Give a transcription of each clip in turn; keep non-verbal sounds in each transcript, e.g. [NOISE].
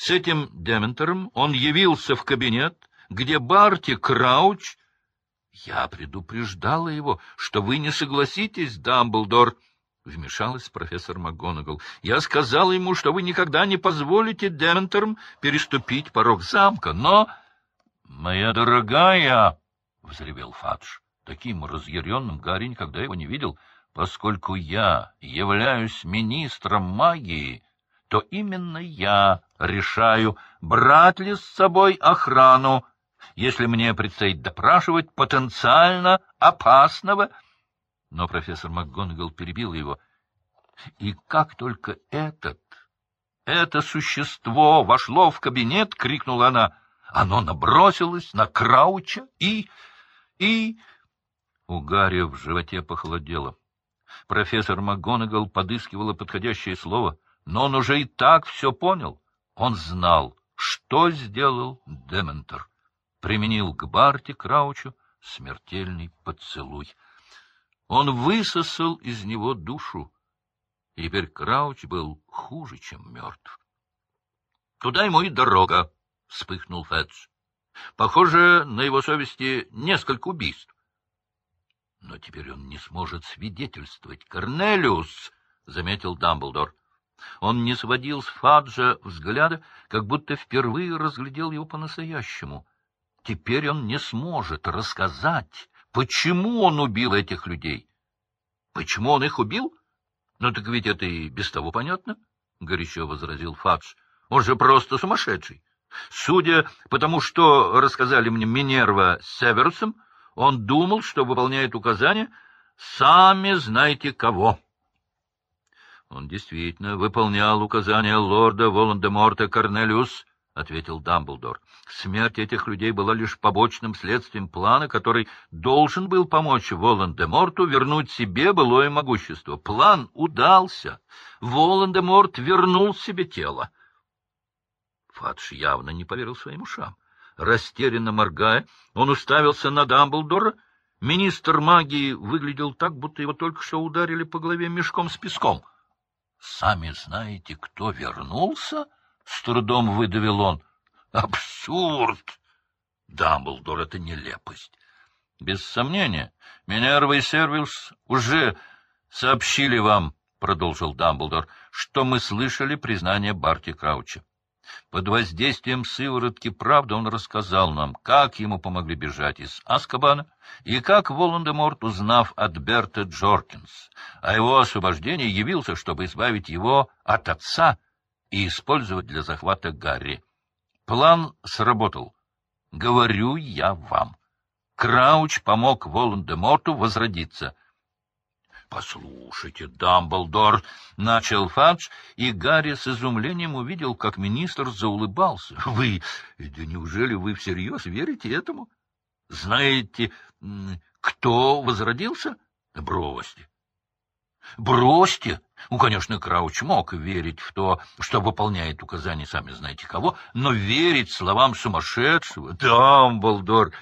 С этим Дементором он явился в кабинет, где Барти Крауч... Я предупреждала его, что вы не согласитесь, Дамблдор, — вмешалась профессор МакГонагал. — Я сказала ему, что вы никогда не позволите Дементорам переступить порог замка, но... — Моя дорогая, — взревел Фадж, таким разъяренным Гарри никогда его не видел, — поскольку я являюсь министром магии, то именно я решаю, брать ли с собой охрану, если мне предстоит допрашивать потенциально опасного... Но профессор МакГонагал перебил его. И как только этот, это существо вошло в кабинет, крикнула она, оно набросилось на Крауча и... и... У Гарри в животе похолодело. Профессор МакГонагал подыскивала подходящее слово, но он уже и так все понял. Он знал, что сделал Дементор применил к Барте Краучу смертельный поцелуй. Он высосал из него душу, и теперь Крауч был хуже, чем мертв. — Туда ему и дорога, — вспыхнул Федж. — Похоже, на его совести несколько убийств. — Но теперь он не сможет свидетельствовать. — Корнелиус, — заметил Дамблдор. Он не сводил с Фаджа взгляда, как будто впервые разглядел его по-настоящему. Теперь он не сможет рассказать, почему он убил этих людей. Почему он их убил? Ну так ведь это и без того понятно, — горячо возразил Фадж. Он же просто сумасшедший. Судя по тому, что рассказали мне Минерва с Северусом, он думал, что выполняет указания «сами знаете кого». Он действительно выполнял указания лорда Волан-де-Морта Корнелиус, — ответил Дамблдор. Смерть этих людей была лишь побочным следствием плана, который должен был помочь Волан-де-Морту вернуть себе былое могущество. План удался. Волан-де-Морт вернул себе тело. Фадж явно не поверил своим ушам. Растерянно моргая, он уставился на Дамблдора. Министр магии выглядел так, будто его только что ударили по голове мешком с песком. — Сами знаете, кто вернулся? —— с трудом выдавил он. — Абсурд! Дамблдор — это нелепость. Без сомнения, Минерва и Сервилс уже сообщили вам, — продолжил Дамблдор, — что мы слышали признание Барти Крауча. Под воздействием сыворотки правды он рассказал нам, как ему помогли бежать из Аскабана и как Волан-де-Морт, узнав от Берта Джоркинс о его освобождении, явился, чтобы избавить его от отца — и использовать для захвата Гарри. План сработал. Говорю я вам. Крауч помог Волан-де-Морту возродиться. — Послушайте, Дамблдор, — начал Фадж, и Гарри с изумлением увидел, как министр заулыбался. — Вы... Да неужели вы всерьез верите этому? Знаете, кто возродился? Бросьте. Бросьте! Ну, конечно, Крауч мог верить в то, что выполняет указания сами знаете кого, но верить словам сумасшедшего... Дамблдор!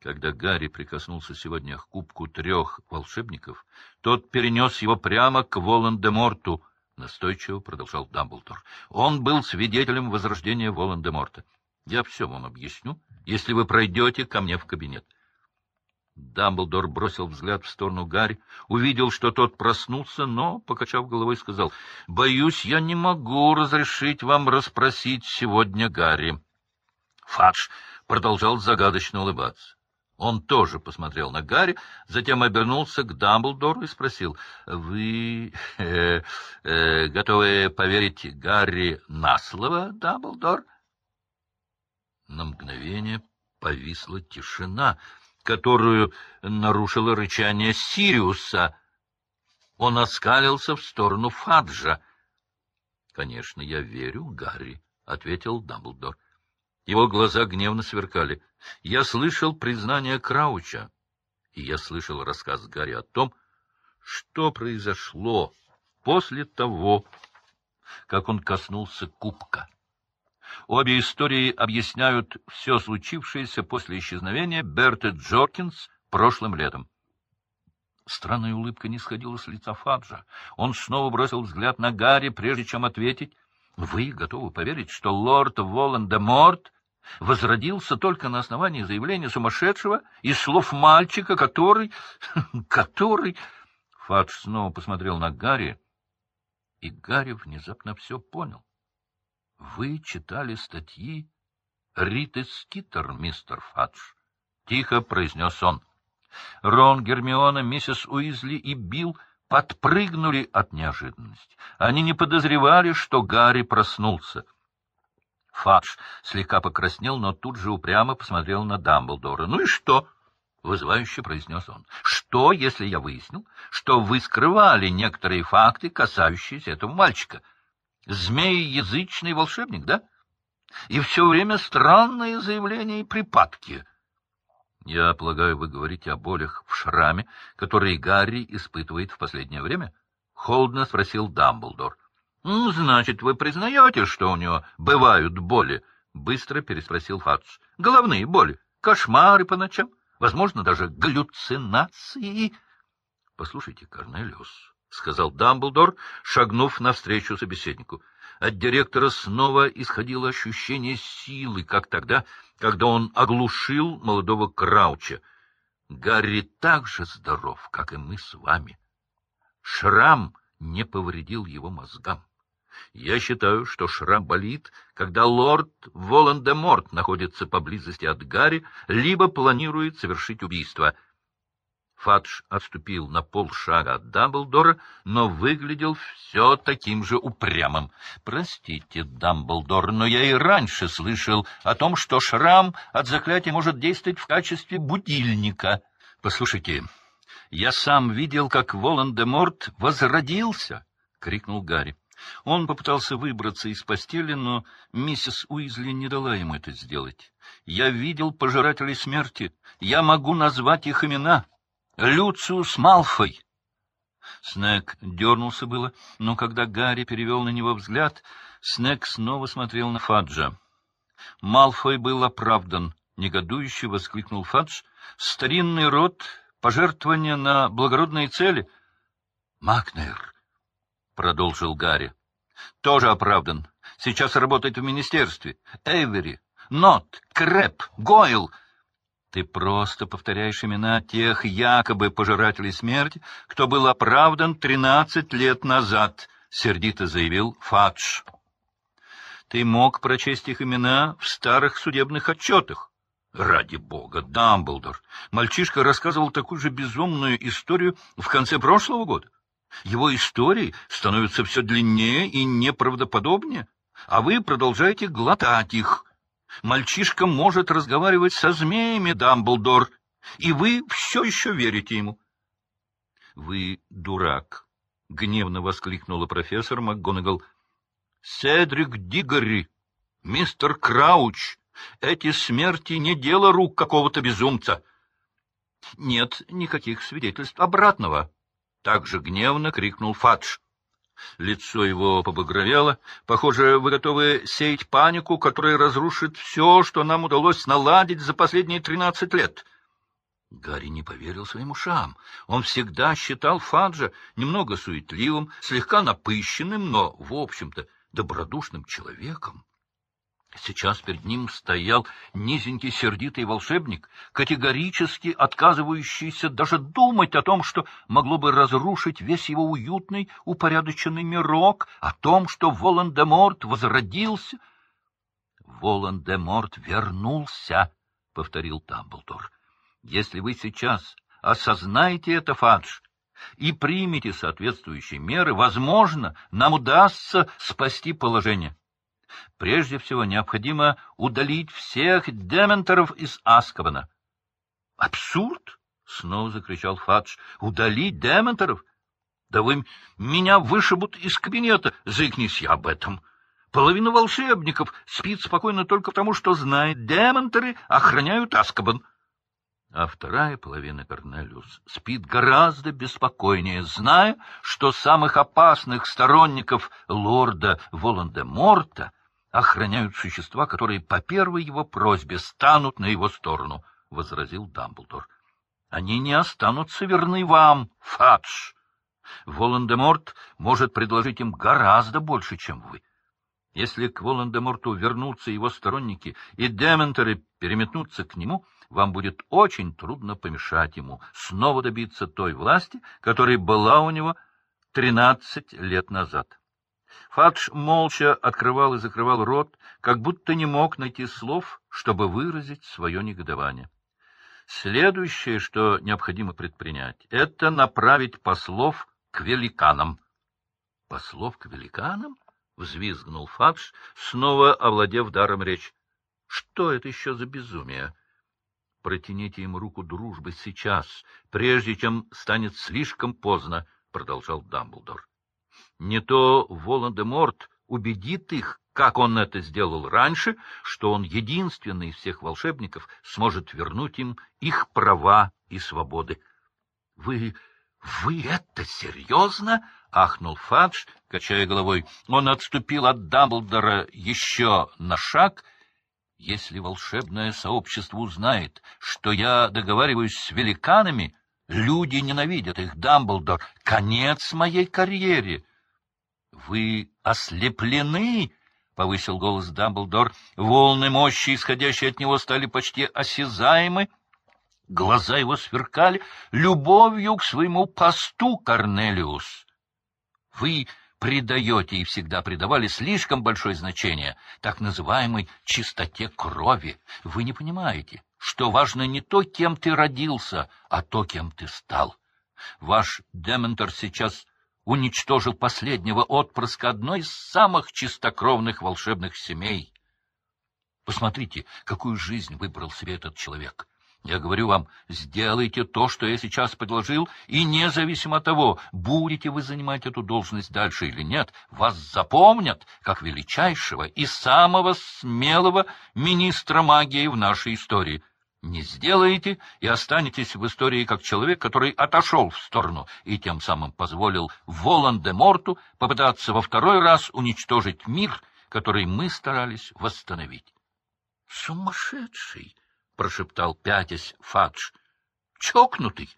Когда Гарри прикоснулся сегодня к кубку трех волшебников, тот перенес его прямо к Волан-де-Морту, — настойчиво продолжал Дамблдор. Он был свидетелем возрождения Волан-де-Морта. Я все вам объясню, если вы пройдете ко мне в кабинет. Дамблдор бросил взгляд в сторону Гарри, увидел, что тот проснулся, но, покачав головой, сказал, — Боюсь, я не могу разрешить вам расспросить сегодня Гарри. Фадж продолжал загадочно улыбаться. Он тоже посмотрел на Гарри, затем обернулся к Дамблдору и спросил, — Вы э, э, готовы поверить Гарри на слово, Дамблдор? На мгновение повисла тишина — которую нарушило рычание Сириуса. Он оскалился в сторону Фаджа. — Конечно, я верю, Гарри, — ответил Дамблдор. Его глаза гневно сверкали. Я слышал признание Крауча, и я слышал рассказ Гарри о том, что произошло после того, как он коснулся кубка. Обе истории объясняют все случившееся после исчезновения Берты Джоркинс прошлым летом. Странная улыбка не сходила с лица Фаджа. Он снова бросил взгляд на Гарри, прежде чем ответить. Вы готовы поверить, что лорд Волан-де-Морт возродился только на основании заявления сумасшедшего и слов мальчика, который... [LAUGHS] который... Фадж снова посмотрел на Гарри, и Гарри внезапно все понял. — Вы читали статьи Риты Скиттер, мистер Фадж? — тихо произнес он. Рон, Гермиона, миссис Уизли и Билл подпрыгнули от неожиданности. Они не подозревали, что Гарри проснулся. Фадж слегка покраснел, но тут же упрямо посмотрел на Дамблдора. — Ну и что? — вызывающе произнес он. — Что, если я выяснил, что вы скрывали некоторые факты, касающиеся этого мальчика? Змеи-язычный волшебник, да? И все время странные заявления и припадки. Я полагаю, вы говорите о болях в шраме, которые Гарри испытывает в последнее время? — холодно спросил Дамблдор. — значит, вы признаете, что у него бывают боли? — быстро переспросил Фадж. — Головные боли, кошмары по ночам, возможно, даже галлюцинации. — Послушайте, Корнелиус, — сказал Дамблдор, шагнув навстречу собеседнику. От директора снова исходило ощущение силы, как тогда, когда он оглушил молодого Крауча. Гарри так же здоров, как и мы с вами. Шрам не повредил его мозгам. Я считаю, что шрам болит, когда лорд Волан-де-Морт находится поблизости от Гарри, либо планирует совершить убийство. Фадж отступил на полшага от Дамблдора, но выглядел все таким же упрямым. — Простите, Дамблдор, но я и раньше слышал о том, что шрам от заклятия может действовать в качестве будильника. Послушайте, я сам видел, как Волан-де-Морт возродился, — крикнул Гарри. Он попытался выбраться из постели, но миссис Уизли не дала ему это сделать. Я видел пожирателей смерти. Я могу назвать их имена. Люциус Малфой. Снег дернулся было, но когда Гарри перевел на него взгляд, Снег снова смотрел на Фаджа. Малфой был оправдан, негодующе воскликнул Фадж. Старинный род, пожертвования на благородные цели. Макнер, — продолжил Гарри. — Тоже оправдан. Сейчас работает в министерстве. Эйвери, Нот, Крэп, Гойл. Ты просто повторяешь имена тех якобы пожирателей смерти, кто был оправдан тринадцать лет назад, — сердито заявил Фадж. Ты мог прочесть их имена в старых судебных отчетах. Ради бога, Дамблдор! Мальчишка рассказывал такую же безумную историю в конце прошлого года. Его истории становятся все длиннее и неправдоподобнее, а вы продолжаете глотать их. Мальчишка может разговаривать со змеями, Дамблдор, и вы все еще верите ему. — Вы дурак! — гневно воскликнула профессор МакГонагал. — Седрик Дигори, мистер Крауч, эти смерти не дело рук какого-то безумца. — Нет никаких свидетельств обратного, так же гневно крикнул Фадж. Лицо его побагровело. Похоже, вы готовы сеять панику, которая разрушит все, что нам удалось наладить за последние тринадцать лет. Гарри не поверил своим ушам. Он всегда считал Фаджа немного суетливым, слегка напыщенным, но, в общем-то, добродушным человеком. Сейчас перед ним стоял низенький сердитый волшебник, категорически отказывающийся даже думать о том, что могло бы разрушить весь его уютный, упорядоченный мирок, о том, что Волан-де-Морт возродился. — Волан-де-Морт вернулся, — повторил Тамблдор. — Если вы сейчас осознаете это, Фадж, и примете соответствующие меры, возможно, нам удастся спасти положение. — Прежде всего необходимо удалить всех дементоров из Аскабана. — Абсурд! — снова закричал Фадж. — Удалить дементоров? Да вы меня вышибут из кабинета, заикнись я об этом. Половина волшебников спит спокойно только потому, что знает, дементоры охраняют Аскабан. А вторая половина Корнелиус спит гораздо беспокойнее, зная, что самых опасных сторонников лорда Волан-де-Морта — охраняют существа, которые по первой его просьбе станут на его сторону, — возразил Дамблдор. — Они не останутся верны вам, Фадж. Волан-де-Морт может предложить им гораздо больше, чем вы. Если к Волан-де-Морту вернутся его сторонники и дементоры переметнутся к нему, вам будет очень трудно помешать ему снова добиться той власти, которая была у него тринадцать лет назад. Фадж молча открывал и закрывал рот, как будто не мог найти слов, чтобы выразить свое негодование. Следующее, что необходимо предпринять, это направить послов к великанам. — Послов к великанам? — взвизгнул Фадж, снова овладев даром речи. — Что это еще за безумие? Протяните им руку дружбы сейчас, прежде чем станет слишком поздно, — продолжал Дамблдор. Не то Волан-де-Морт убедит их, как он это сделал раньше, что он единственный из всех волшебников сможет вернуть им их права и свободы. — Вы... вы это серьезно? — ахнул Фадж, качая головой. Он отступил от Дамблдора еще на шаг. — Если волшебное сообщество узнает, что я договариваюсь с великанами, люди ненавидят их, Дамблдор. Конец моей карьере. —— Вы ослеплены? — повысил голос Дамблдор. Волны мощи, исходящие от него, стали почти осязаемы. Глаза его сверкали любовью к своему посту, Корнелиус. Вы придаете и всегда придавали слишком большое значение так называемой чистоте крови. Вы не понимаете, что важно не то, кем ты родился, а то, кем ты стал. Ваш Дементор сейчас уничтожил последнего отпрыска одной из самых чистокровных волшебных семей. Посмотрите, какую жизнь выбрал себе этот человек. Я говорю вам, сделайте то, что я сейчас предложил, и независимо от того, будете вы занимать эту должность дальше или нет, вас запомнят как величайшего и самого смелого министра магии в нашей истории — не сделаете и останетесь в истории как человек, который отошел в сторону и тем самым позволил Волан-де-Морту попытаться во второй раз уничтожить мир, который мы старались восстановить. — Сумасшедший! — прошептал пятясь Фадж. — Чокнутый!